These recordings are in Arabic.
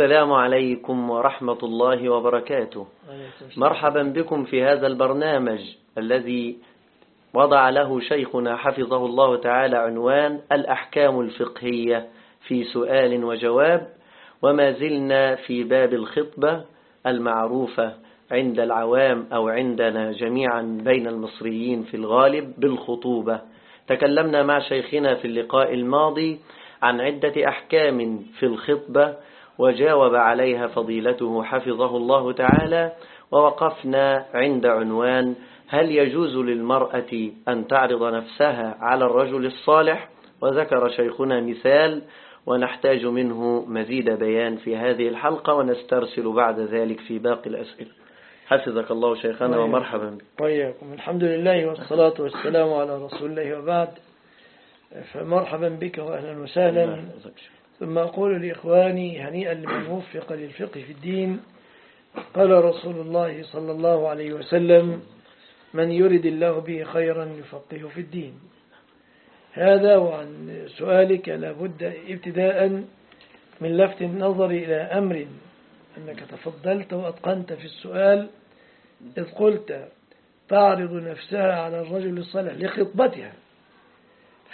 السلام عليكم ورحمة الله وبركاته. مرحبا بكم في هذا البرنامج الذي وضع له شيخنا حفظه الله تعالى عنوان الأحكام الفقهية في سؤال وجواب وما زلنا في باب الخطبة المعروفة عند العوام أو عندنا جميعا بين المصريين في الغالب بالخطوبة. تكلمنا مع شيخنا في اللقاء الماضي عن عدة أحكام في الخطبة وجاوب عليها فضيلته حفظه الله تعالى ووقفنا عند عنوان هل يجوز للمرأة أن تعرض نفسها على الرجل الصالح؟ وذكر شيخنا مثال ونحتاج منه مزيد بيان في هذه الحلقة ونسترسل بعد ذلك في باقي الأسئلة. حفظك الله شيخنا ومرحبا بك. وإياكم الحمد لله والصلاة والسلام على رسول الله وبعد. فمرحبا بك وأهلا وسهلا. ثم أقول لإخواني هنيئا لمن وفق للفقه في الدين قال رسول الله صلى الله عليه وسلم من يرد الله به خيرا يفقه في الدين. هذا وعن سؤالك لابد ابتداء من لفت النظر إلى أمر أنك تفضلت وأتقنت في السؤال إذ قلت تعرض نفسها على الرجل الصالح لخطبتها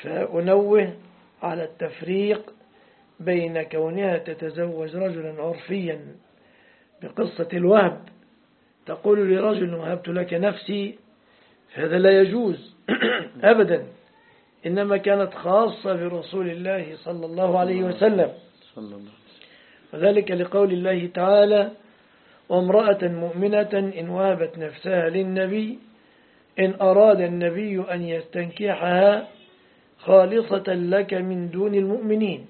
فأنوه على التفريق بين كونها تتزوج رجلا عرفيا بقصة الوهب تقول لرجل وهبت لك نفسي هذا لا يجوز أبدا إنما كانت خاصة برسول الله صلى الله عليه وسلم. وذلك لقول الله تعالى وامرأة مؤمنة إن وهبت نفسها للنبي إن أراد النبي أن يستنكحها خالصة لك من دون المؤمنين.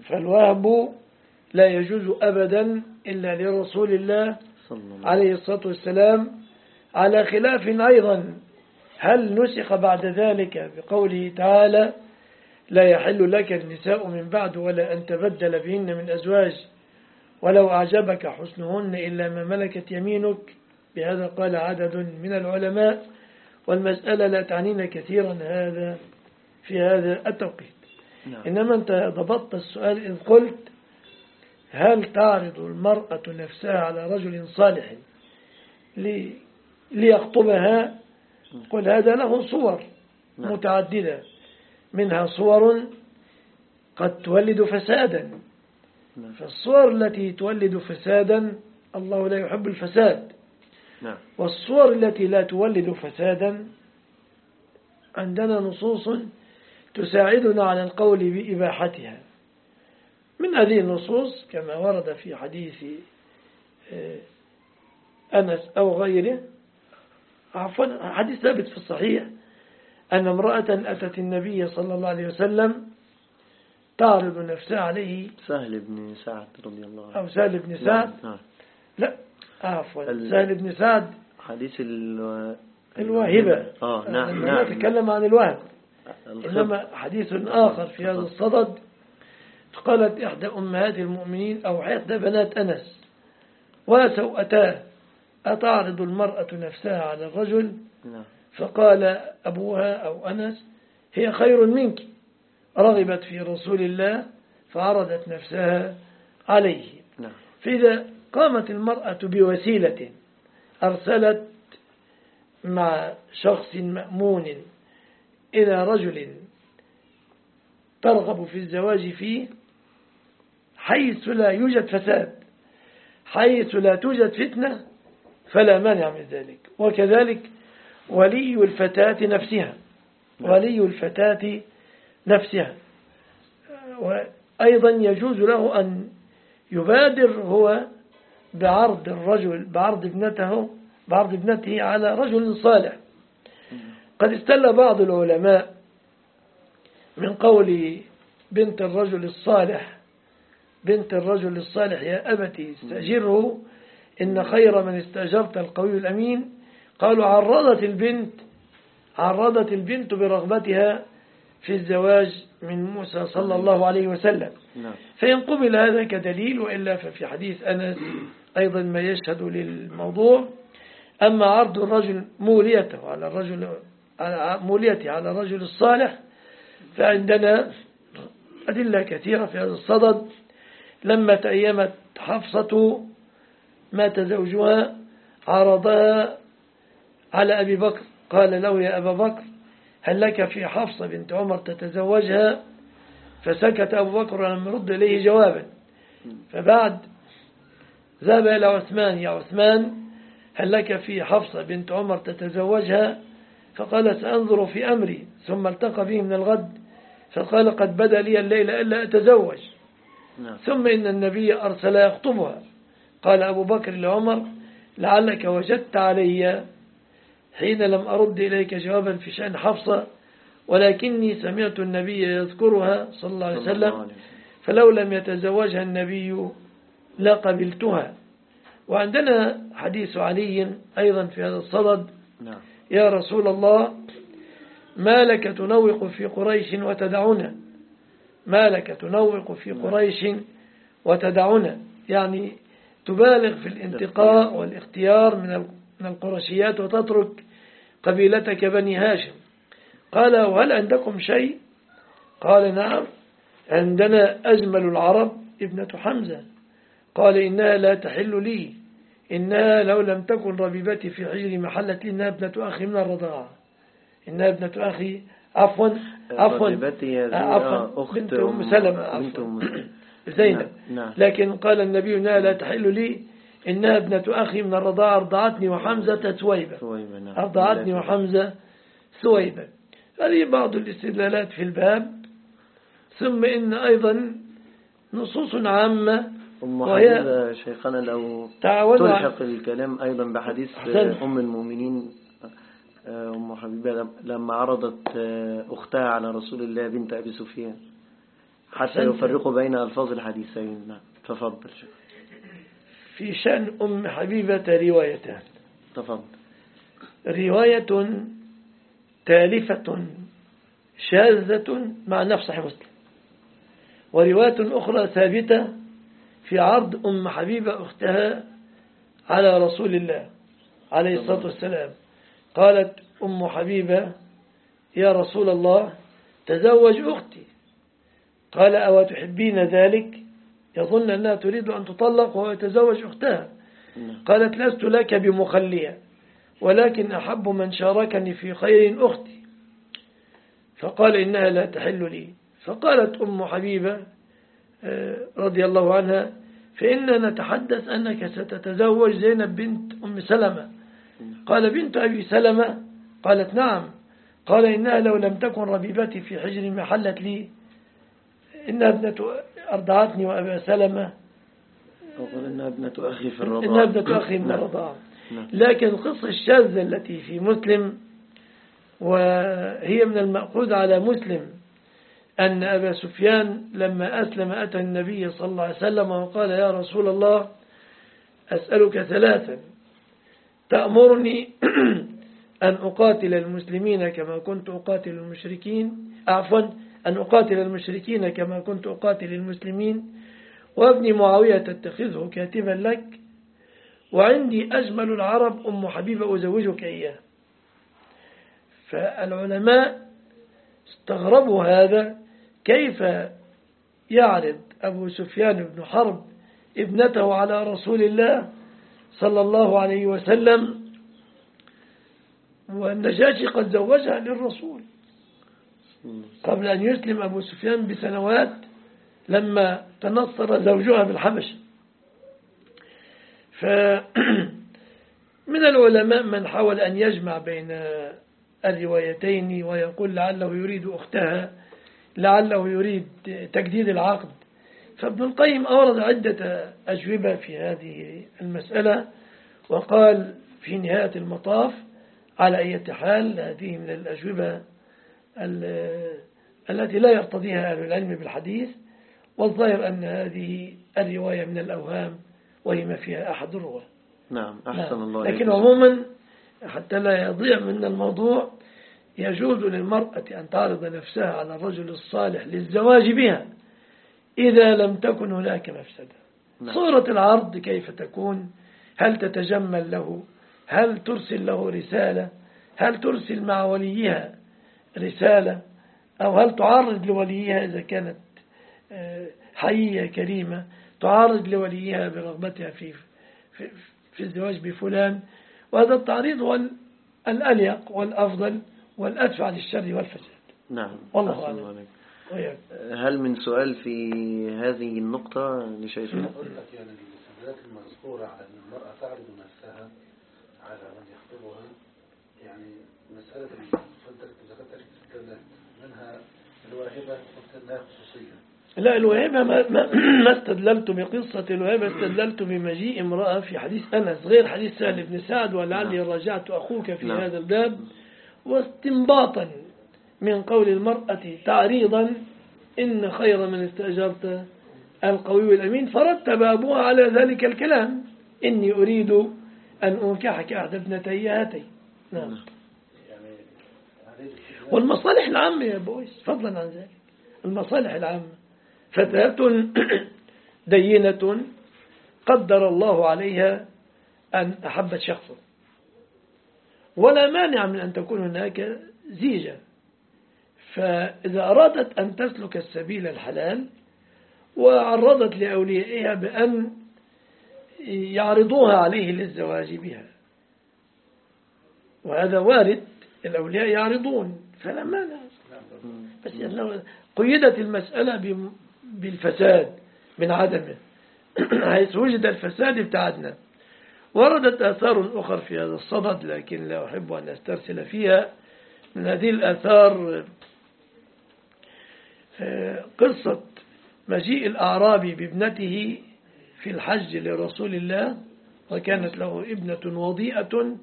فالوهب لا يجوز أبدا إلا لرسول الله عليه الصلاة والسلام على خلاف أيضا هل نسخ بعد ذلك بقوله تعالى لا يحل لك النساء من بعد ولا أن تبدل بهن من أزواج ولو أعجبك حسنهن إلا ما ملكت يمينك بهذا قال عدد من العلماء والمسألة لا تعنينا كثيرا هذا في هذا التوقيت. إنما أنت ضبطت السؤال إذ قلت هل تعرض المرأة نفسها على رجل صالح ليخطبها؟ قل هذا له صور نعم. متعددة منها صور قد تولد فسادا. نعم. فالصور التي تولد فسادا الله لا يحب الفساد. والصور التي لا تولد فسادا عندنا نصوص تساعدنا على القول بإباحتها. من هذه النصوص كما ورد في حديث آه، أنس أو غيره عفوا حديث ثابت في الصحيح أن امرأة أتت النبي صلى الله عليه وسلم تعرض نفسها عليه. سهل بن سعد رضي الله عنه. أو سهل بن سعد؟ نعم. لا عفوا سهل بن سعد. حديث الواهبة آه نعم نعم. نتكلم عن الوهب. إنما حديث آخر في هذا الصدد قالت إحدى أمهات المؤمنين أو إحدى بنات أنس وسوءتاه أتعرض المرأة نفسها على الرجل نعم. فقال أبوها أو أنس هي خير منك رغبت في رسول الله فعرضت نفسها عليه نعم. فإذا قامت المرأة بوسيلة أرسلت مع شخص مأمون إلى رجل ترغب في الزواج فيه حيث لا يوجد فساد حيث لا توجد فتنة فلا مانع من ذلك. وكذلك ولي الفتاة نفسها ولي الفتاة نفسها. وأيضا يجوز له أن يبادر هو بعرض الرجل بعرض ابنته بعرض ابنته على رجل صالح. قد استل بعض العلماء من قول بنت الرجل الصالح بنت الرجل الصالح يا أبتي استأجره إن خير من استأجرت القوي الأمين. قالوا عرضت البنت عرضت البنت برغبتها في الزواج من موسى صلى الله عليه وسلم. نعم. فإن قبل هذا كدليل وإلا ففي حديث أنس أيضا ما يشهد للموضوع. أما عرض الرجل موليته على الرجل موليته على الرجل الصالح. فعندنا أدلة كثيرة في هذا الصدد. لما تأيمت حفصة مات زوجها عرضها على أبي بكر. قال له يا أبا بكر هل لك في حفصة بنت عمر تتزوجها؟ فسكت أبو بكر ولم يرد إليه جوابا. فبعد ذهب إلى عثمان يا عثمان هل لك في حفصة بنت عمر تتزوجها؟ فقال سأنظر في أمري ثم التقى به من الغد فقال قد بدا لي الليلة إلا أتزوج. نعم. ثم إن النبي أرسل يخطبها. قال أبو بكر لعمر لعلك وجدت علي حين لم أرد إليك جوابا في شأن حفصة ولكني سمعت النبي يذكرها صلى الله عليه وسلم. فلو لم يتزوجها النبي لقبلتها. وعندنا حديث علي أيضا في هذا الصدد. نعم. يا رسول الله ما لك تنوق في قريش وتدعنا ما لك تنوق في قريش وتدعنا يعني تبالغ في الانتقاء والاختيار من القرشيات وتترك قبيلتك بني هاشم. قال وهل عندكم شيء؟ قال نعم عندنا أجمل العرب ابنة حمزة. قال إنها لا تحل لي. إنها لو لم تكن ربيبتي في حجري محلت لي إنها ابنة أخي من الرضاعة إنها ابنة أخي عفوا عفوا عفوا بنت أم سلمة بنت أم زينب. نعم. نعم. لكن قال النبي إنها لا تحل لي إنها ابنة أخي من الرضاعة أرضعتني وحمزة سويبة. نعم. أرضعتني وحمزة سويبة. هذه بعض الاستدلالات في الباب. ثم إن أيضا نصوص عامة أم وهي شيخنا لو تلحق الكلام أيضا بحديث أم المؤمنين أم حبيبة لما عرضت أختها على رسول الله بنت أبي سفيان حتى يفرق بين ألفاظ الحديثين. نعم تفضل في شأن أم حبيبة روايتان. تفضل. رواية تالفة شاذة مع نفس صحيح مسلم ورواية أخرى ثابتة في عرض أم حبيبة أختها على رسول الله عليه الصلاة والسلام. قالت أم حبيبة يا رسول الله تزوج أختي. قال أو تحبين ذلك؟ يظن أنها تريد أن تطلق وهو يتزوج أختها. نعم. قالت لست لك بمخلية ولكن أحب من شاركني في خير أختي. فقال إنها لا تحل لي. فقالت أم حبيبة آه، رضي الله عنها فإننا نتحدث أنك ستتزوج زينب بنت أم سلمة. قال بنت أبي سلمة؟ قالت نعم. قال إنها لو لم تكن ربيبتي في حجر ما حلت لي. إنها ابنة أرضعتني وأبا سلمة. أقول إنها ابنة أخي في الرضاعة. إنها ابنة أخي من نعم. الرضاعة. نعم. لكن القصة الشاذة التي في مسلم وهي من المأخوذ على مسلم أن أبا سفيان لما أسلم أتى النبي صلى الله عليه وسلم وقال يا رسول الله أسألك ثلاثا. تأمرني أن أقاتل المسلمين كما كنت أقاتل المشركين. عفوا أن أقاتل المشركين كما كنت أقاتل المسلمين. وابني معاوية تتخذه كاتبا لك. وعندي أجمل العرب أم حبيبة أزوجك إياه. فالعلماء استغربوا هذا. كيف يعرض أبو سفيان بن حرب ابنته على رسول الله صلى الله عليه وسلم والنجاشي قد زوجها للرسول. قبل أن يسلم أبو سفيان بسنوات لما تنصر زوجها بالحبشة. فمن العلماء من حاول أن يجمع بين الروايتين ويقول لعله يريد أختها لعله يريد تجديد العقد فابن القيم أورد عدة أجوبة في هذه المسألة وقال في نهاية المطاف على أي حال هذه من الأجوبة التي لا يرتضيها أهل العلم بالحديث والظاهر أن هذه الرواية من الأوهام وهي ما فيها أحد الرواه نعم أحسن نعم. الله لكن. عموما حتى لا يضيع من الموضوع يجوز للمرأة أن تعرض نفسها على الرجل الصالح للزواج بها إذا لم تكن هناك مفسدة. نعم. صورة العرض كيف تكون؟ هل تتجمل له؟ هل ترسل له رسالة؟ هل ترسل مع وليها رسالة؟ أو هل تعرض لوليها إذا كانت آه، حية كريمة؟ تعرض لوليها برغبتها في في, في الزواج بفلان؟ وهذا التعريض هو الأليق والأفضل. والأدفع للشر والفساد. نعم. والله أعلم. وياك. هل من سؤال في هذه النقطة لشيخنا؟ أقول لك يعني الاستدلالات المذكورة على أن المرأة تعرض نفسها على من يخطبها؟ يعني مسألة فلتك ذكرت الاستدلالات منها الواهبة أنها خصوصية. لا الوهبة ما, ما, استدللت بقصة الوهبة استدللت بمجيء امرأة في حديث أنس غير حديث سهل بن سعد ولعلي راجعت أخوك في نعم. هذا الباب. واستنباطا من قول المرأة تعريضا إن خير من استأجرت القوي الأمين فرتب أبوها على ذلك الكلام. إني أريد أن أنكحك أحد ابنتي هاتين. نعم. الاستدلالات والمصالح العامة يا بويس فضلا عن ذلك. المصالح العامة. فتاة دينة قدر الله عليها أن أحبت شخصا. ولا مانع من أن تكون هناك زيجة. فإذا أرادت أن تسلك السبيل الحلال وعرضت لأوليائها بأن يعرضوها عليه للزواج بها. وهذا وارد الأولياء يعرضون فلا مانع. بس أنه قيدت المسألة بالفساد من عدمه. حيث وجد الفساد ابتعدنا. وردت آثار أخرى في هذا الصدد لكن لا أحب أن أسترسل فيها. من هذه الآثار آه، قصة مجيء الأعرابي بابنته في الحج لرسول الله وكانت له ابنة وضيئة.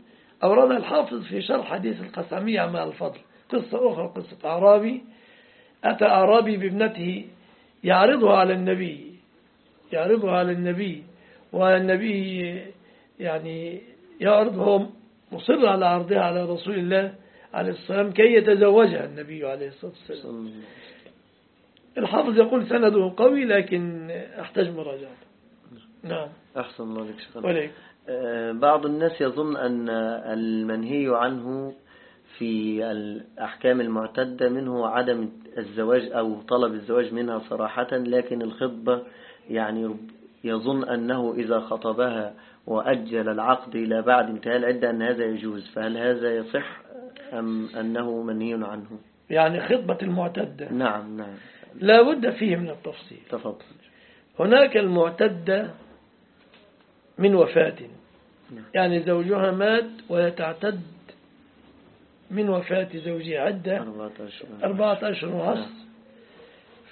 أوردها الحافظ في شرح حديث القسمية مع الفضل. قصة أخرى قصة أعرابي. أتى أعرابي بابنته يعرضها على النبي يعرضها على النبي والنبي يعني يعرض هو مصر على عرضها على رسول الله عليه والسلام كي يتزوجها النبي عليه الصلاة والسلام. الحافظ يقول سنده قوي لكن أحتاج مراجعة. نعم. أحسن الله لك شيخنا. وليك آه، بعض الناس يظن أن المنهي عنه في الأحكام المعتدة منه عدم الزواج أو طلب الزواج منها صراحة لكن الخطبة يعني يظن أنه إذا خطبها وأجل العقد إلى بعد. انتهاء العدة أن هذا يجوز. فهل هذا يصح أم أنه منهي عنه؟ يعني خطبة المعتدة. نعم نعم. لا بد فيه من التفصيل. تفضل. هناك المعتدة من وفاة. يعني زوجها مات ويتعتد من وفاة زوجها عدة. أربعة أشهر أربعة أشهر ونصف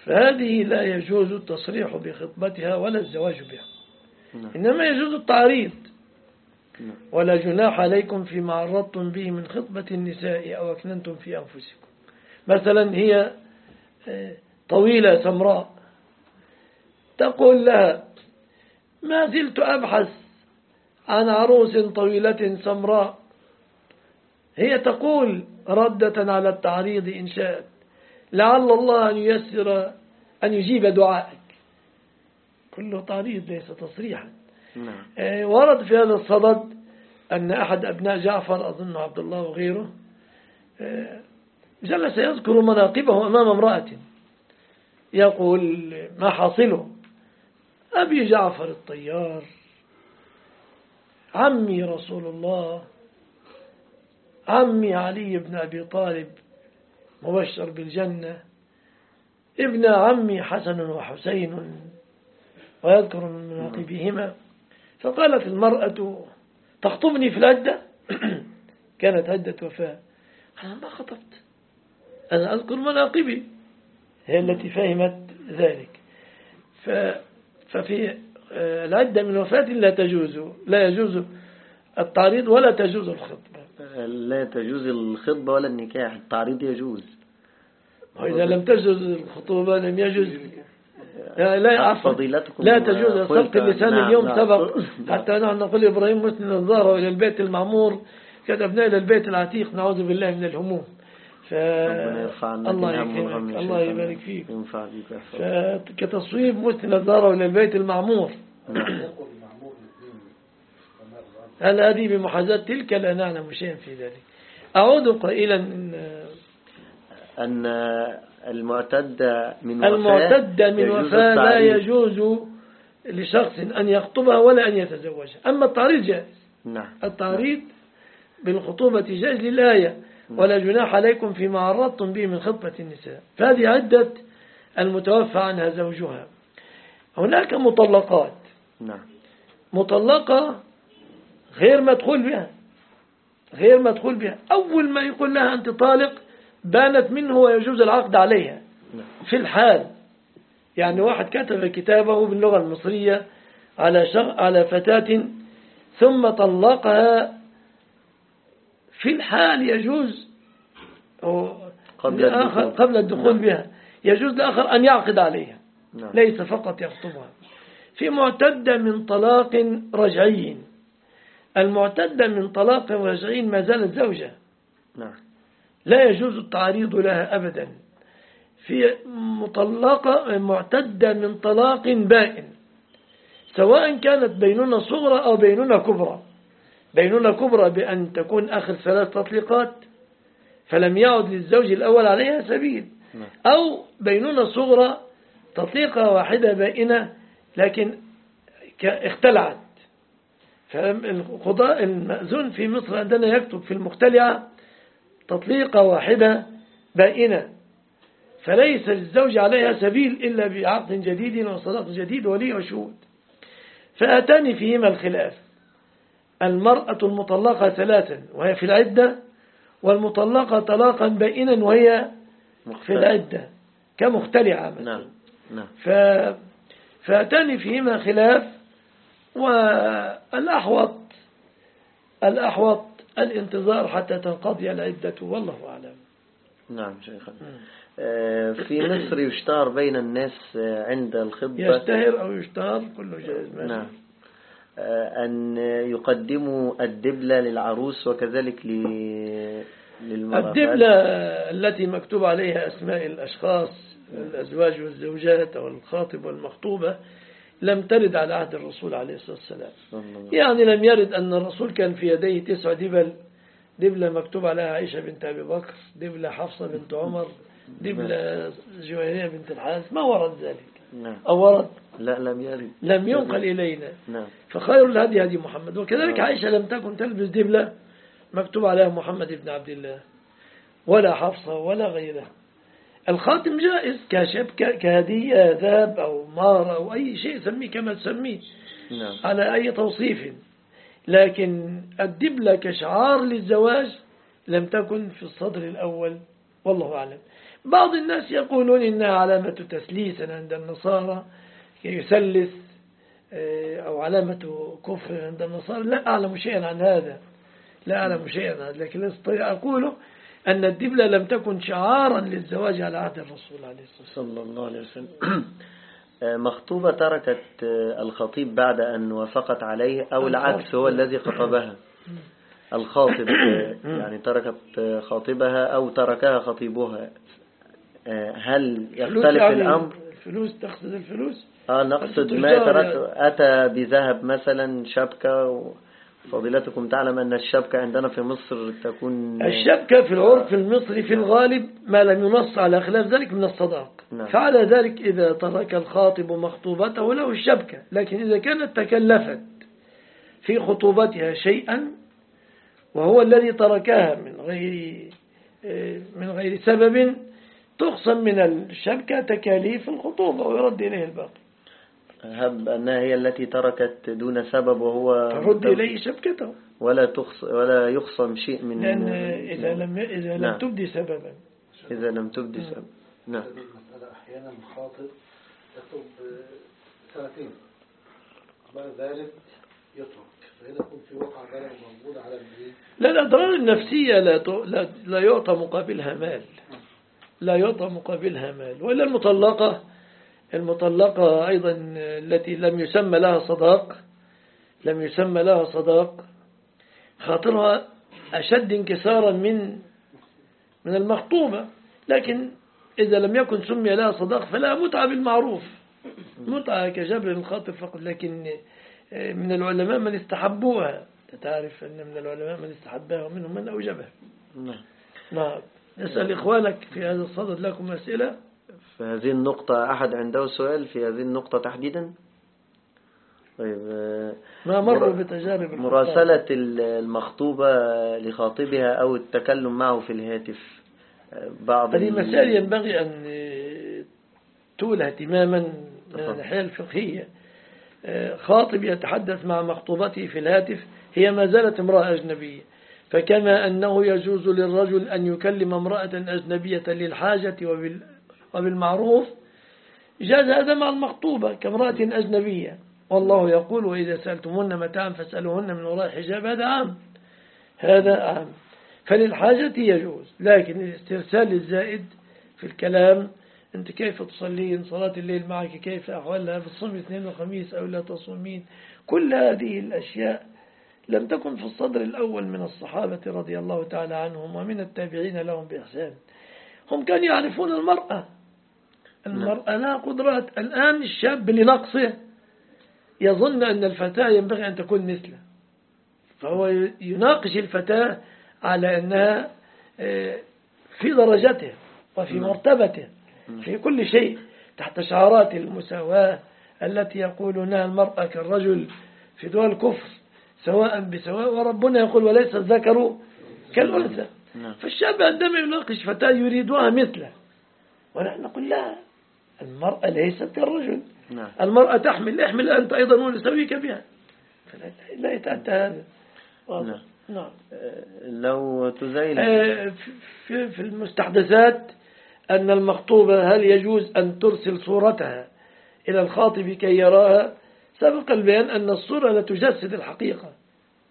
فهذه لا يجوز التصريح بخطبتها ولا الزواج بها. نعم. إنما يجوز التعريض. نعم. ولا جناح عليكم فيما عرضتم به من خطبة النساء أو أكننتم في أنفسكم. مثلا هي آه، طويلة سمراء. تقول لها ما زلت أبحث عن عروس طويلة سمراء. هي تقول ردة على التعريض إن شاءت لعل الله أن ييسر أن يجيب دعائك كله تعريض ليس تصريحا. نعم. آه، ورد في هذا الصدد أن أحد أبناء جعفر أظن عبد الله وغيره آه، جلس يذكر مناقبه أمام امرأة. يقول ما حاصله؟ أبي جعفر الطيار عمي رسول الله عمي علي بن أبي طالب مبشر بالجنة ابن عمي حسن وحسين. ويذكر من مناقبهما. فقالت المرأة تخطبني في العدة؟ كانت عدة وفاة. أنا ما خطبت. أنا أذكر مناقبي. هي التي فهمت ذلك. ففي آه، العدة من وفاة لا تجوز لا يجوز التعريض ولا تجوز الخطبة. لا تجوز الخطبة ولا النكاح التعريض يجوز. وإذا لم تجوز الخطوبة لم يجوز. لا فضيلتكم لا تجوز سبق اللسان نعم، اليوم نعم. سبق. حتى نحن نقول إبراهيم مسلم الظهر إلى البيت المعمور كتبنا إلى البيت العتيق نعوذ بالله من الهموم. ف... الله يكرمك الله. يبارك فيك. يحفظك. فكتصويب مسلم الظهر إلى البيت المعمور. نعم. هل هذه بمحاذاة تلك؟ لا نعلم شيئا في ذلك. أعود قائلا إن أن المعتد من وفاة المعتد من وفاة لا. يجوز لشخص أن يخطبها ولا أن يتزوجها. أما التعريض جائز. نعم. التعريض بالخطوبة جائز للآية. ولا جناح عليكم فيما عرضتم به من خطبة النساء. فهذه عدة المتوفى عنها زوجها. هناك مطلقات. نعم. مطلقة غير مدخول بها. غير مدخول بها. أول ما يقول لها أنت طالق بانت منه ويجوز العقد عليها نعم. في الحال يعني واحد كتب كتابه باللغة المصرية على. على فتاة ثم طلقها في الحال يجوز قبل الدخول. قبل الدخول نعم. بها يجوز لآخر أن يعقد عليها نعم ليس فقط يخطبها في معتدة من طلاق رجعي المعتدة من طلاق رجعي ما زالت زوجة نعم لا يجوز التعريض لها أبدا. في مطلقة معتدة من طلاق بائن. سواء كانت بينونة صغرى أو بينونة كبرى. بينونة كبرى بأن تكون آخر ثلاث تطليقات فلم يعد للزوج الأول عليها سبيل. نعم. أو بينونة صغرى تطليقة واحدة بائنة لكن اختلعت. فالقضاء المأذون في مصر عندنا يكتب في المختلعة تطليقة واحدة بائنة. فليس للزوج عليها سبيل إلا بعقد جديد وصداق جديد ولي وشهود. فأتاني فيهما الخلاف. المرأة المطلقة ثلاثا وهي في العدة والمطلقة طلاقا بائنا وهي في. العدة كمختلعة مثلا. نعم نعم. ف... فأتاني فيهما خلاف والأحوط الأحوط الانتظار حتى تنقضي العدة والله أعلم. نعم شيخنا آه، في مصر يشتهر بين الناس آه، عند الخطبة يشتهر أو يشتهر كله جائز. نعم. آه، أن يقدموا الدبلة للعروس وكذلك للمرأة الدبلة التي مكتوب عليها أسماء الأشخاص الأزواج والزوجات أو الخاطب والمخطوبة لم ترد على عهد الرسول عليه الصلاة والسلام. يعني لم يرد أن الرسول كان في يديه تسع دبل دبلة مكتوب عليها عائشة بنت أبي بكر دبلة حفصة بنت عمر دبلة جويرية بنت الحارث. ما ورد ذلك. نعم. أو ورد؟ لا لم يرد. لم ينقل إلينا. نعم. فخير الهدي هدي محمد. وكذلك نعم. عائشة لم تكن تلبس دبلة مكتوب عليها محمد بن عبد الله. ولا حفصة ولا غيرها. الخاتم جائز. كشبكة كهدية ذهب أو مار أو أي شيء سميه كما تسميه. نعم. على أي توصيف. لكن الدبلة كشعار للزواج لم تكن في الصدر الأول. والله أعلم. بعض الناس يقولون إنها علامة تسليس عند النصارى. يسلس آه، أو علامة كفر عند النصارى. لا أعلم شيئا عن هذا. لا أعلم شيئا عن هذا. لكن أستطيع أقول أن الدبلة لم تكن شعارا للزواج على عهد الرسول عليه الصلاة والسلام. صلى الله عليه وسلم. مخطوبة تركت الخطيب بعد أن وافقت عليه أو العكس هو الذي خطبها. الخاطب يعني تركت خاطبها أو تركها خطيبها. هل يختلف يعني الأمر؟ الفلوس تقصد الفلوس؟ آه نقصد ما ترك. أتى بذهب مثلا شبكة فضيلتكم تعلم أن الشبكة عندنا في مصر تكون الشبكة في العرف المصري في الغالب ما لم ينص على خلاف ذلك من الصداق. نعم. فعلى ذلك إذا ترك الخاطب مخطوبته له الشبكة. لكن إذا كانت تكلفت في خطوبتها شيئا وهو الذي تركها من غير من غير سبب تخصم من الشبكة تكاليف الخطوبة ويرد إليه الباقي. هب أنها هي التي تركت دون سبب وهو ترد إليه شبكته ولا تخص ولا يخصم شيء من لأن إذا لم إذا لم نعم. تبدي سببا. إذا لم تبدي سبب نعم. هذه المسألة أحيانا يكتب آه، سنتين بعد ذلك يترك. فهنا يكون في وقع ضرر موجود على الإيه؟ لا الأضرار النفسية لا ت- لا لا يعطى مقابلها مال. لا يعطى مقابلها مال. وإلا المطلقة المطلقة أيضا التي لم يسمى لها صداق لم يسمى لها صداق. خاطرها أشد انكسارا من من المخطوبة. لكن إذا لم يكن سمي لها صداق فلا متعة بالمعروف. متعة كجبر الخاطر فقط. لكن من العلماء من استحبوها. تعرف أن من العلماء من استحبها ومنهم من أوجبها. نعم. نعم. نسأل إخوانك في هذا الصدد لكم أسئلة. في هذه النقطة أحد عنده سؤال في هذه النقطة تحديدا طيب آه، ما مروا مر- بتجارب. مراسلة المخطوبة لخاطبها أو التكلم معه في الهاتف آه، بعض هذه مسائل ينبغي أن تولى اهتماما من. الناحية الفقهية خاطب يتحدث مع مخطوبته في الهاتف هي ما زالت امرأة أجنبية فكما أنه يجوز للرجل أن يكلم امرأة أجنبية للحاجة وبال وبالمعروف جاز هذا مع المخطوبة كامرأة أجنبية. والله يقول وإذا سألتمون متاعا فاسألوهن من وراء حجاب هذا عام. هذا عام. فللحاجة يجوز لكن الاسترسال الزائد في الكلام أنت كيف تصلين صلاة الليل معك؟ كيف أحوالها بتصوم اثنين وخميس أو لا تصومين؟ كل هذه الأشياء لم تكن في الصدر الأول من الصحابة رضي الله تعالى عنهم ومن التابعين لهم بإحسان. هم كانوا يعرفون المرأة. المرأة لها قدرات. الآن الشاب لنقصه يظن أن الفتاة ينبغي أن تكون مثله. فهو يناقش الفتاة على أنها في درجته وفي مرتبته. في كل شيء تحت شعارات المساواة التي يقولونها المرأة كالرجل في دول الكفر سواء بسواء. وربنا يقول وليس الذكر كالأنثى. فالشاب عندما يناقش فتاة يريدها مثله. ونحن نقول لا. المرأة ليست كالرجل نعم. المرأة تحمل احمل أنت أيضا ونسويك بها فلا لا يتأتى هذا. نعم. نعم لو تزيل آه، في في المستحدثات أن المخطوبة هل يجوز أن ترسل صورتها إلى الخاطب كي يراها سبق البيان أن الصورة لا تجسد الحقيقة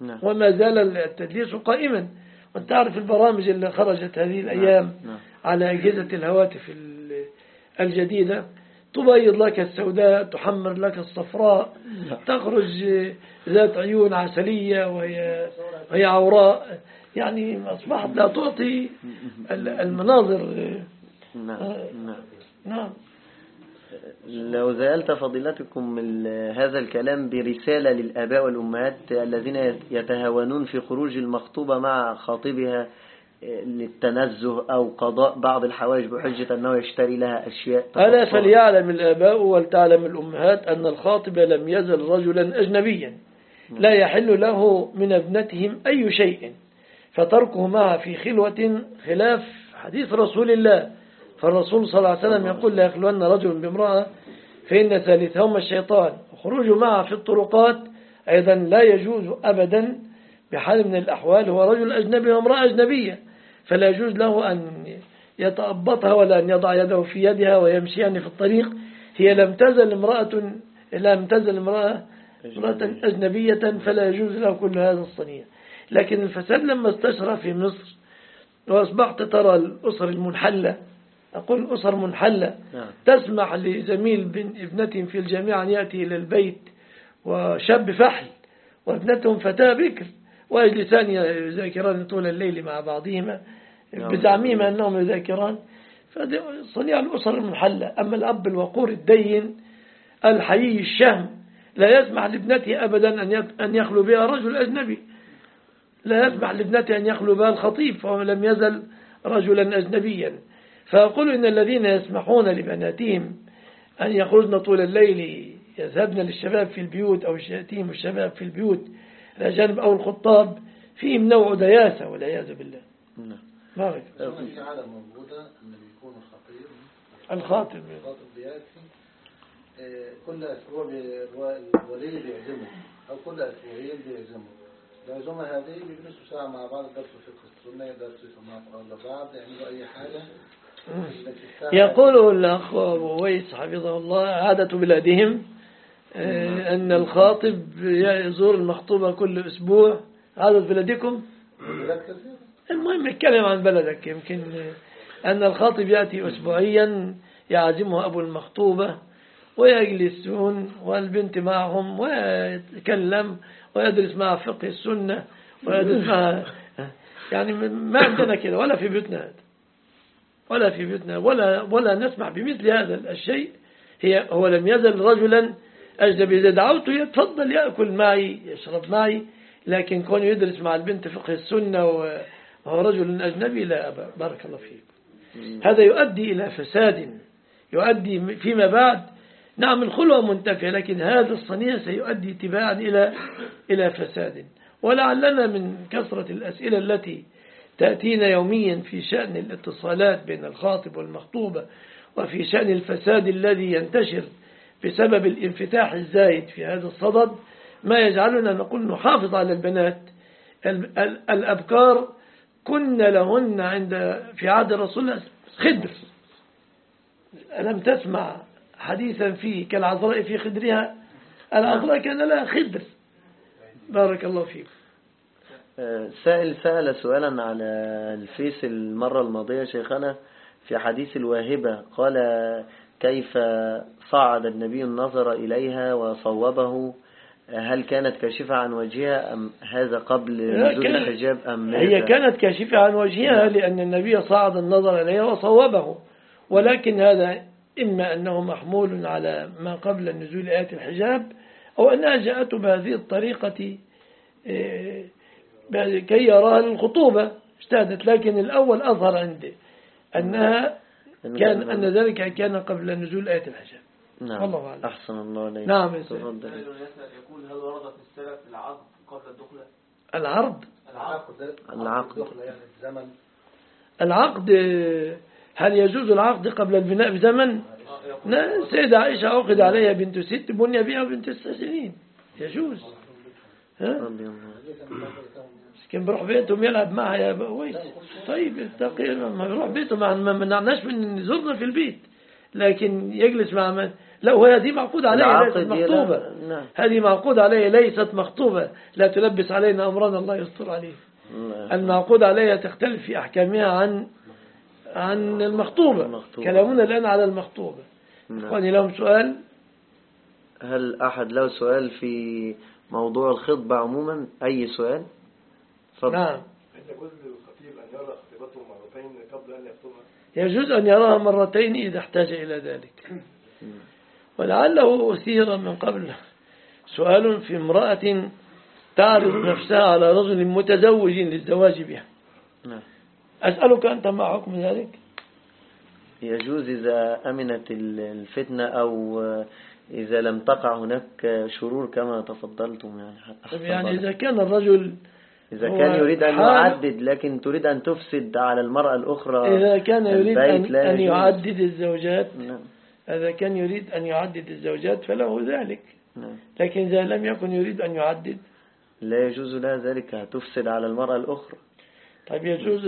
نعم. وما زال التدليس قائما وأنت تعرف البرامج اللي خرجت هذه الأيام نعم. على أجهزة الهواتف ال- الجديدة. تبيض لك السوداء تحمر لك الصفراء تخرج ذات عيون عسلية وهي, وهي عوراء. يعني أصبحت لا تعطي ال- المناظر. نعم نعم. نعم. لو زالت فضيلتكم هذا الكلام برسالة للآباء والأمهات الذين يتهاونون في خروج المخطوبة مع خاطبها للتنزه أو قضاء بعض الحوائج بحجة أنه يشتري لها أشياء ألا. فليعلم الآباء ولتعلم الأمهات أن الخاطب لم يزل رجلا أجنبيا لا يحل له من ابنتهم أي شيء. فتركه معها في خلوة خلاف حديث رسول الله. فالرسول صلى الله عليه وسلم يقول لا يخلون رجل بامرأة فإن ثالثهما الشيطان. وخروج معها في الطرقات أيضا لا يجوز أبدا بحال من الأحوال هو رجل أجنبي وامرأة أجنبية. فلا يجوز له أن يتأبطها ولا أن يضع يده في يدها ويمشيان في الطريق. هي لم تزل امرأة لم تزل امرأة امرأة أجنبية فلا يجوز له كل هذا الصنيع. لكن الفساد لما استشرى في مصر وأصبحت ترى الأسر المنحلة أقول أسر منحلة. نعم. تسمح لزميل بن ابنتهم في الجامعة أن يأتي إلى البيت وشاب فحل وابنتهم فتاة بكر. ويجلسان يذاكران طول الليل مع بعضهما. بزعمهما أنهم يذاكران. فهذا صنيع الأسر المنحلة أما الأب الوقور الدين الحيي الشهم لا يسمح لابنته أبدا أن يخلو بها رجل أجنبي. لا يسمح لابنته أن يخلو بها الخطيب فهو لم يزل رجلا أجنبيا. فأقول إن الذين يسمحون لبناتهم أن يخرجن طول الليل يذهبن للشباب في البيوت أو يأتيهم الشباب في البيوت الأجانب أو الخطاب فيهم نوع دياسة والعياذ بالله. نعم. ما رأيك؟ كمان في عادة موجودة إن بيكون الخطيب الخاطب الخاطب بيأتي آه، كل أسبوع الولي بيعزمه أو كل أسبوعين بيعزمه. العزومة هذه بيجلسوا ساعة مع بعض درسوا فقه السنة درسوا سماع لبعض يعملوا أي حاجة. يقول الأخ أبو ويس حفظه الله عادة بلادهم أن الخاطب يزور المخطوبة كل أسبوع. بلادكم بلاد كثير. المهم نتكلم عن بلدك. يمكن أن الخاطب يأتي أسبوعيا يعزمه أبو المخطوبة ويجلسون والبنت معهم ويتكلم ويدرس معها فقه السنة ويدرس معها يعني ما عندنا كده ولا في بيوتنا. هذا ولا في بيوتنا ولا ولا نسمح بمثل هذا الشيء. هي هو لم يزل رجلا أجنبي إذا دعوته يتفضل يأكل معي يشرب معي لكن كون يدرس مع البنت فقه السنة وهو رجل أجنبي لا أبا بارك الله فيك. هذا يؤدي إلى فساد يؤدي فيما بعد نعم الخلوة منتفية لكن هذا الصنيع سيؤدي تباعا إلى إلى فساد. ولعلنا من كثرة الأسئلة التي تأتينا يوميا في شأن الاتصالات بين الخاطب والمخطوبة وفي شأن الفساد الذي ينتشر بسبب الانفتاح الزايد في هذا الصدد ما يجعلنا نقول نحافظ على البنات. الأبكار كن لهن عند في عهد الرسول خدر. ألم تسمع حديثا فيه كالعذراء في خدرها؟ العذراء كان لها خدر. بارك الله فيك. سائل سأل سؤالا على الفيس المرة الماضية شيخنا في حديث الواهبة. قال كيف صعد النبي النظر إليها وصوبه؟ هل كانت كاشفة عن وجهها أم هذا قبل نزول الحجاب أم هي كانت كاشفة عن وجهها نعم. لأن النبي صعد النظر إليها وصوبه. ولكن هذا إما أنه محمول على ما قبل نزول آيات الحجاب أو أنها جاءته بهذه الطريقة آه، كي يراها للخطوبة. اجتهدت لكن الأول أظهر عندي أنها كان أن ذلك كان قبل نزول آية الحجاب. نعم. والله أعلم. أحسن الله عليك نعم يقول هل ورد في السلف العقد قبل الدخلة؟ العرض العقد العقد يعني الزمن العقد هل يجوز العقد قبل البناء بزمن لا سيدة عائشة عقد عليها بنت ست بني بها بنت ست سنين. يجوز. ها؟ كان بروح بيتهم يلعب معها يا ويس طيب ما بروح بيتهم ما منعناش من زرنا في البيت. لكن يجلس مع من؟ لا وهي دي معقود عليها ليست مخطوبة. نعم. هذه معقود عليها ليست مخطوبة. لا تلبس علينا أمرنا الله يستر عليه نعم. المعقود عليها تختلف في أحكامها عن عن المخطوبة. كلامنا الآن على المخطوبة. أخواني نعم. لهم سؤال؟ هل أحد له سؤال في موضوع الخطبة عموما؟ أي سؤال؟ نعم. يجوز للخطيب أن يرى خطيبته مرتين قبل أن يخطبها يجوز أن يراها مرتين إذا احتاج إلى ذلك. ولعله أثير من قبل. سؤال في امرأة تعرض نفسها على رجل متزوج للزواج بها. نعم. أسألك أنت ما حكم ذلك؟ يجوز إذا أمنت الفتنة أو إذا لم تقع هناك شرور كما تفضلتم يعني. يعني إذا كان الرجل إذا كان يريد أن يعدد لكن تريد أن تفسد على المرأة الأخرى إذا كان يريد أن, أن يعدد الزوجات نعم. إذا كان يريد أن يعدد الزوجات فله ذلك نعم. لكن إذا لم يكن يريد أن يعدد لا يجوز لها ذلك تفسد على المرأة الأخرى طيب يجوز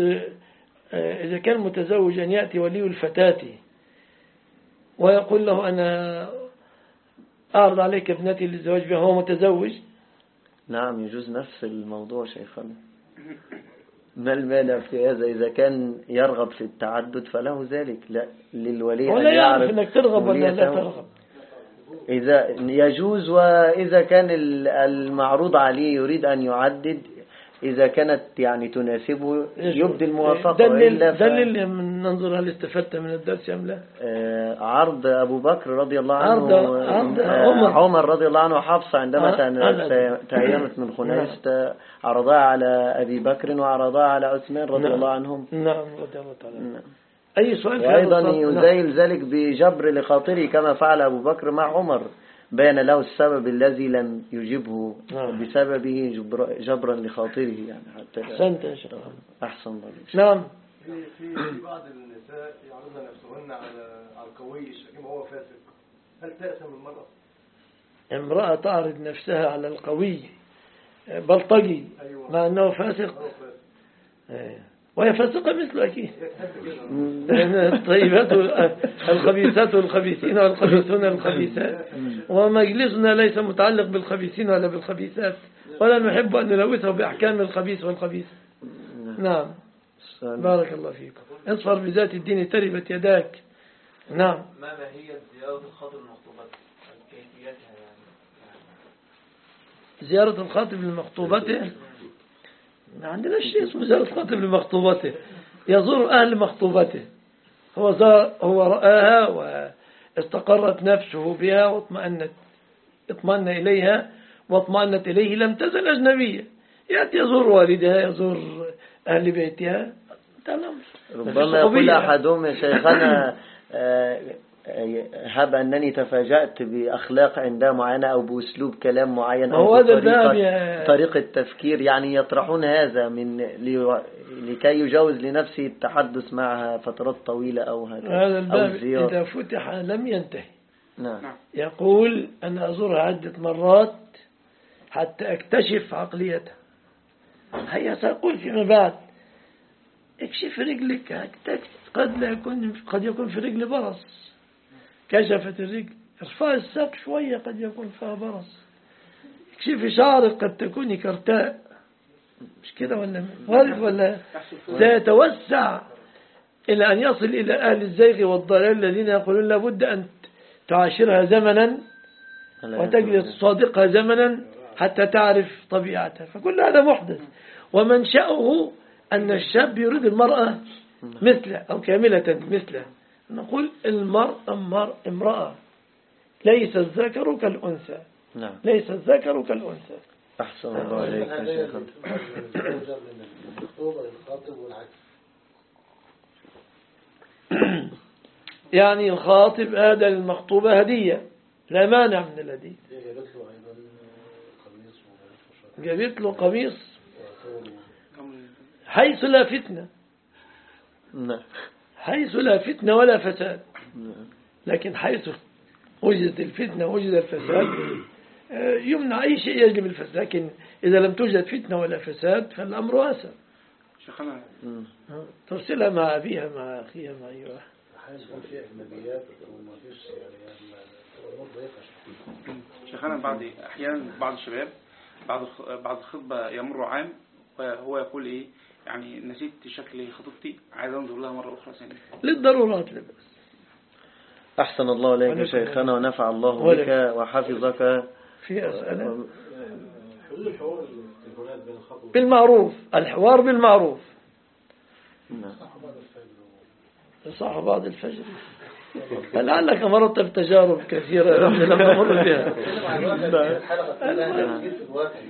آه، إذا كان متزوجا يأتي ولي الفتاة ويقول له أنا أعرض عليك ابنتي للزواج بها هو متزوج نعم يجوز نفس الموضوع شيخنا. ما المانع في هذا؟ إذا كان يرغب في التعدد فله ذلك. لا للولي ولا يعرف أنك ترغب ولا لا ترغب. إذا يجوز وإذا كان المعروض عليه يريد أن يعدد إذا كانت يعني تناسبه يبدي الموافقة دلل, دلل من ننظر هل استفدت من الدرس أم لا آه عرض أبو بكر رضي الله عنه عرض, عرض آه عمر, عمر رضي الله عنه وحفصة عندما تهيمت من خنيس نعم. عرضها على أبي بكر وعرضها على عثمان رضي نعم. الله عنهم نعم رضي الله تعالى نعم. أي سؤال وأيضا يزيل نعم. ذلك بجبر لخاطره كما فعل أبو بكر مع عمر بين له السبب الذي لم يجبه نعم. بسببه جبر جبرا لخاطره يعني حتى أحسنت يا شيخ أحسن الله نعم في في بعض النساء يعرضن نفسهن على على القوي الشكيم وهو فاسق هل تأثم المرأة؟ امرأة تعرض نفسها على القوي بلطجي أيوة. مع أنه فاسق أيوة. وهي فاسقة مثله أكيد. الطيبات الخبيثات الخبيثين والخبيثون الخبيثات ومجلسنا ليس متعلق بالخبيثين ولا بالخبيثات ولا نحب أن نلوثه بأحكام الخبيث والخبيث. نعم. بارك الله فيكم. اصفر بذات الدين تربت يداك. نعم. ما ماهية زيارة الخاطر المخطوبات كيفيتها يعني. زيارة الخاطب لمخطوبته؟ ما عندنا شيء اسمه زيارة الخاطب لمخطوبته. يزور أهل مخطوبته. هو زار هو رآها واستقرت نفسه بها واطمأنت اطمأن إليها واطمأنت إليه. لم تزل أجنبية. يأتي يزور والدها يزور أهل بيتها. ربما يقول أحدهم يا شيخنا هب أنني تفاجأت بأخلاق عندها معينة أو بأسلوب كلام معين أو بطريقة طريقة تفكير يعني يطرحون هذا من لكي يجوز لنفسه التحدث معها فترات طويلة أو هذا هذا الباب إذا فتح لم ينتهي. نعم. يقول أنا أزورها عدة مرات حتى أكتشف عقليتها. هيا سأقول فيما بعد. اكشف رجلك. قد لا يكون قد يكون في رجل برص. كشفت الرجل. ارفع الساق شوية قد يكون فيها برص. اكشفي شعرك قد تكوني كرتاء. مش كده ولا وارد ولا؟ سيتوسع إلى أن يصل إلى أهل الزيغ والضلال الذين يقولون لابد أن تعاشرها زمنا وتجلس صادقها زمنا حتى تعرف طبيعتها. فكل هذا محدث. ومنشأه أن الشاب يريد المرأة مثله أو كاملة مثله. نقول المرأة امرأة. ليس الذكر كالأنثى. نعم. ليس الذكر كالأنثى. أحسن الله عليك يا شيخ. يعني الخاطب هذا للمخطوبة هدية. لا مانع من الهدية. جابت له قميص حيث لا فتنة. نعم. حيث لا فتنة ولا فساد. لكن حيث وجدت الفتنة وجد الفساد يمنع أي شيء يجلب الفساد. لكن إذا لم توجد فتنة ولا فساد فالأمر واسع شيخنا. ترسلها مع أبيها مع أخيها مع أيها. في أجنبيات وما فيش يعني شيخنا بعض أحيانا بعض الشباب بعد بعد الخطبة يمر عام وهو يقول إيه؟ يعني نسيت شكل خطيبتي عايز أنظر لها مرة أخرى ثانية. للضرورات لبس أحسن الله إليك يا شيخنا ونفع الله بك وحفظك. في أسئلة؟ بالمعروف. الحوار بالمعروف. نعم. صح بعد الفجر. لعلك مرت بتجارب كثيرة لم نمر بها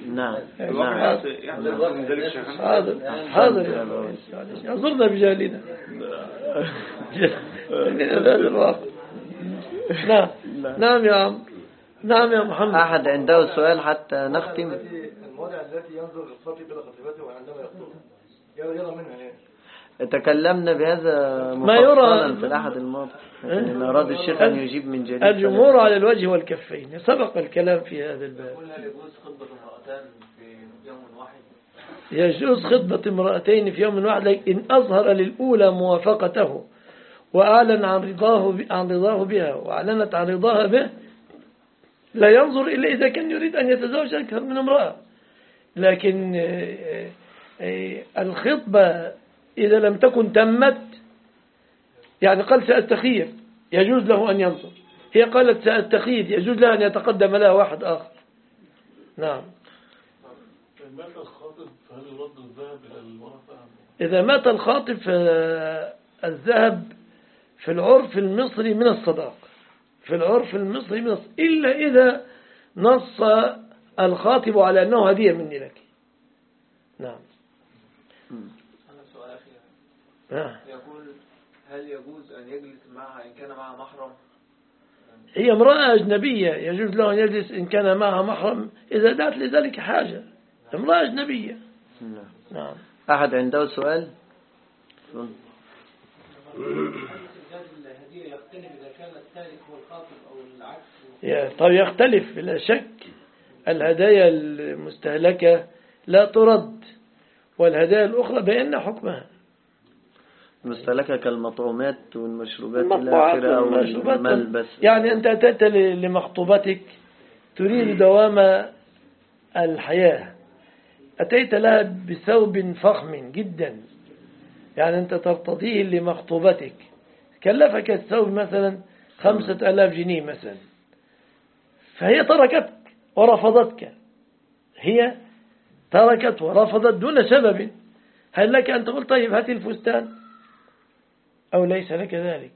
نعم حاضر حاضر ينظرنا بجالنا من هذا الواقع نعم نعم يا عم نعم يا محمد أحد عنده سؤال حتى نختم المواضع التي ينظر الخطيب إلى خطيبته وعندما يخطبها يرى منها إيه تكلمنا بهذا ما يرى في الأحد الماضي. لكن أراد الشيخ أن يجيب من جديد الجمهور على الوجه والكفين. سبق الكلام في هذا الباب. يجوز خطبة امرأتان في يوم واحد. يجوز خطبة امرأتين في يوم واحد إن أظهر للأولى موافقته وأعلن عن رضاه عن رضاه بها وأعلنت عن رضاها به. لا ينظر إلا إذا كان يريد أن يتزوج أكثر من امرأة. لكن آه، آه، الخطبة إذا لم تكن تمت يعني قال سأستخير يجوز له أن ينظر هي قالت سأستخير يجوز له أن يتقدم لها واحد آخر. نعم. مات فهل يرد الذهب إلى المرأة إذا مات الخاطب فالذهب في العرف المصري من الصداق في العرف المصري من الصداق إلا إذا نص الخاطب على أنه هدية مني لك. نعم. يقول هل يجوز أن يجلس معها إن كان معها محرم؟ هي امرأة أجنبية يجوز له أن يجلس إن كان معها محرم إذا دعت لذلك حاجة. امرأة أجنبية. نعم, نعم. أحد عنده سؤال؟ طيب يختلف بلا شك. الهدايا المستهلكة لا ترد والهدايا الأخرى بأن حكمها. مستهلكة كالمطعومات والمشروبات إلى آخره أو الملبس. يعني أنت أتيت لمخطوبتك. تريد دوام الحياة. أتيت لها بثوب فخم جدا. يعني أنت ترتضيه لمخطوبتك. كلفك الثوب مثلا خمسة ألاف جنيه مثلا. فهي تركتك ورفضتك. هي تركت ورفضت دون سبب. هل لك أن تقول طيب هات الفستان؟ أو ليس لك ذلك.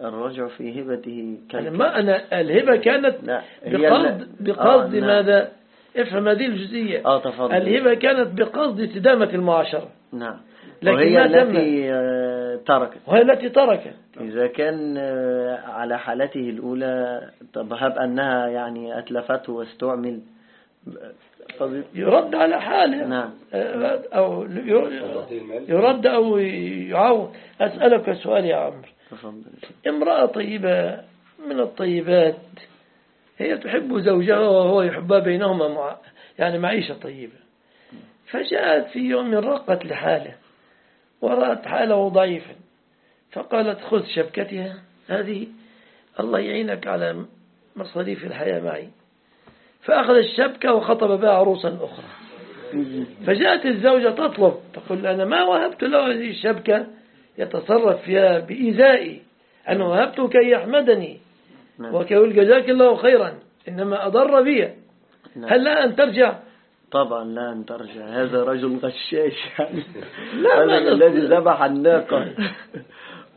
الرجع في هبته كالك- ما أنا الهبة كانت لا بقصد بقصد آه، نعم. ماذا؟ افهم هذه الجزئية. آه تفضل. الهبة كانت بقصد استدامة المعاشرة. نعم. لكن وهي. التي آه، تركت. وهي التي تركت. إذا كان آه، على حالته الأولى طب هب أنها يعني أتلفته واستعمل. يرد على حاله. نعم. أو يرد أو يعاود أسألك سؤال يا عمرو. امرأة طيبة من الطيبات هي تحب زوجها وهو يحبها بينهما مع يعني معيشة طيبة. فجاءت في يوم رقت لحاله ورأت حاله ضعيفا فقالت خذ شبكتها هذه الله يعينك على مصاريف الحياة معي. فأخذ الشبكة وخطب بها عروسا أخرى. فجاءت الزوجة تطلب تقول أنا ما وهبت له هذه الشبكة يتصرف فيها بإيذائي. أنا وهبته كي يحمدني. نعم. وكي يقول جزاك الله خيرا. إنما أضر بي. نعم. هل لا أن ترجع؟ طبعا لا أن ترجع. هذا رجل غشاش. لا، هذا الذي. ذبح الناقة.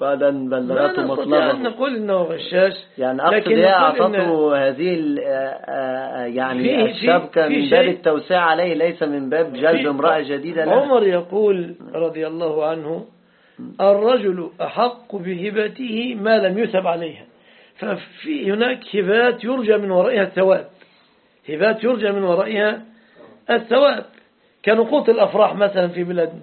بعد أن بلغته نستطيع أن مطلبه. نقول إنه غشاش يعني أقصد هي إن- أعطته هذه ال- آه، آه، يعني الشبكة من باب التوسعة عليه ليس من باب جلب امرأة جديدة له عمر يقول رضي الله عنه الرجل أحق بهبته ما لم يثب عليها. ففي هناك هبات يرجى من ورائها الثواب. هبات يرجى من ورائها الثواب. كنقوط الأفراح مثلا في بلادنا.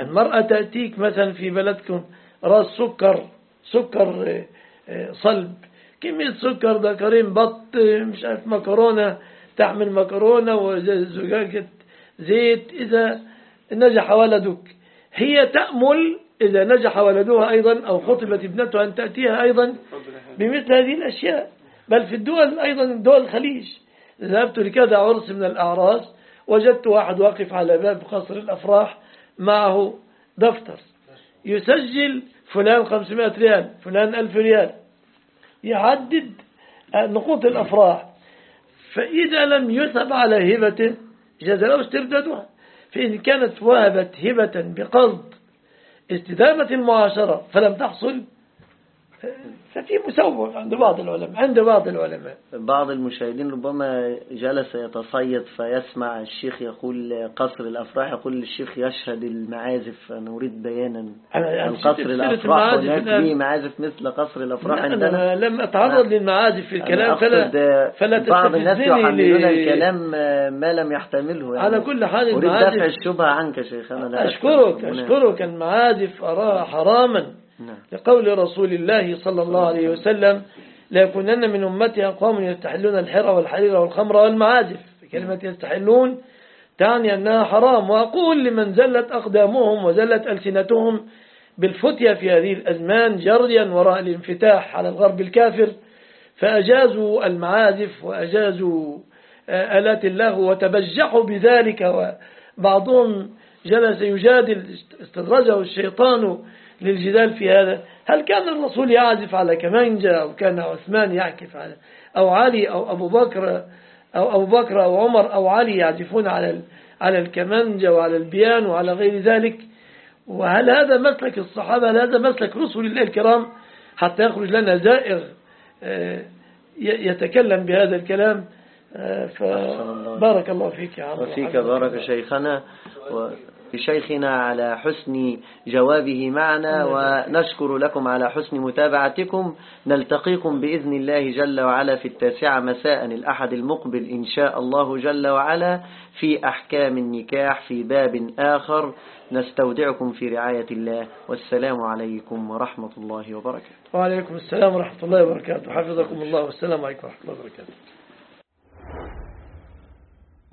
المرأة تأتيك مثلا في بلدكم راس سكر سكر آه، صلب. كمية سكر ده كريم بط مش عارف مكرونة. تحمل مكرونة وزجاجة زيت إذا نجح ولدك. هي تأمل إذا نجح ولدها أيضا أو خطبت ابنتها أن تأتيها أيضا بمثل هذه الأشياء. بل في الدول أيضا دول الخليج. ذهبت لكذا عرس من الأعراس. وجدت واحد واقف على باب قصر الأفراح معه دفتر. يسجل فلان 500 ريال فلان 1000 ريال. يعدد نقوط الأفراح. فإذا لم يثب على هبته جاز له استردادها. فإن كانت وهبت هبة بقصد استدامة المعاشرة فلم تحصل. ففي مسوغ عند بعض العلماء عند بعض العلماء. بعض المشاهدين ربما جلس يتصيد فيسمع الشيخ يقول قصر الأفراح يقول الشيخ يشهد المعازف أنا أريد بيانا. عن قصر الأفراح هناك به معازف مثل قصر الأفراح عندنا أنا لم أتعرض نعم. للمعازف في الكلام فلا فلا بعض الناس يحملون الكلام ما لم يحتمله يعني. على كل حال أريد المعازف- دفع الشبهة عنك شيخنا لا أشكرك. أشكرك المعازف أراها حراما. لقول رسول الله صلى الله عليه وسلم ليكونن من أمتي أقوام يستحلون الحر والحرير والخمر والمعازف. كلمة يستحلون تعني أنها حرام. وأقول لمن زلت أقدامهم وزلت ألسنتهم بالفتية في هذه الأزمان جريا وراء الانفتاح على الغرب الكافر. فأجازوا المعازف وأجازوا آه، آلات اللغو وتبجحوا بذلك. وبعضهم جلس يجادل استدرجه الشيطان للجدال في هذا. هل كان الرسول يعزف على كمانجة أو كان عثمان يعكف على أو علي أو أبو بكر أو أبو بكر أو عمر أو علي يعزفون على على الكمانجة وعلى البيان وعلى غير ذلك؟ وهل هذا مسلك الصحابة؟ هل هذا مسلك رسل الله الكرام حتى يخرج لنا زائغ آه، يتكلم بهذا الكلام؟ آه، فبارك الله فيك يا عمرو وفيك بارك. شيخنا. وشيخنا على حسن جوابه معنا ونشكر لكم على حسن متابعتكم. نلتقيكم بإذن الله جل وعلا في التاسعة مساء الأحد المقبل إن شاء الله جل وعلا في أحكام النكاح في باب آخر. نستودعكم في رعاية الله. والسلام عليكم ورحمة الله وبركاته. وعليكم السلام ورحمة الله وبركاته. حفظكم الله. والسلام عليكم ورحمة الله وبركاته.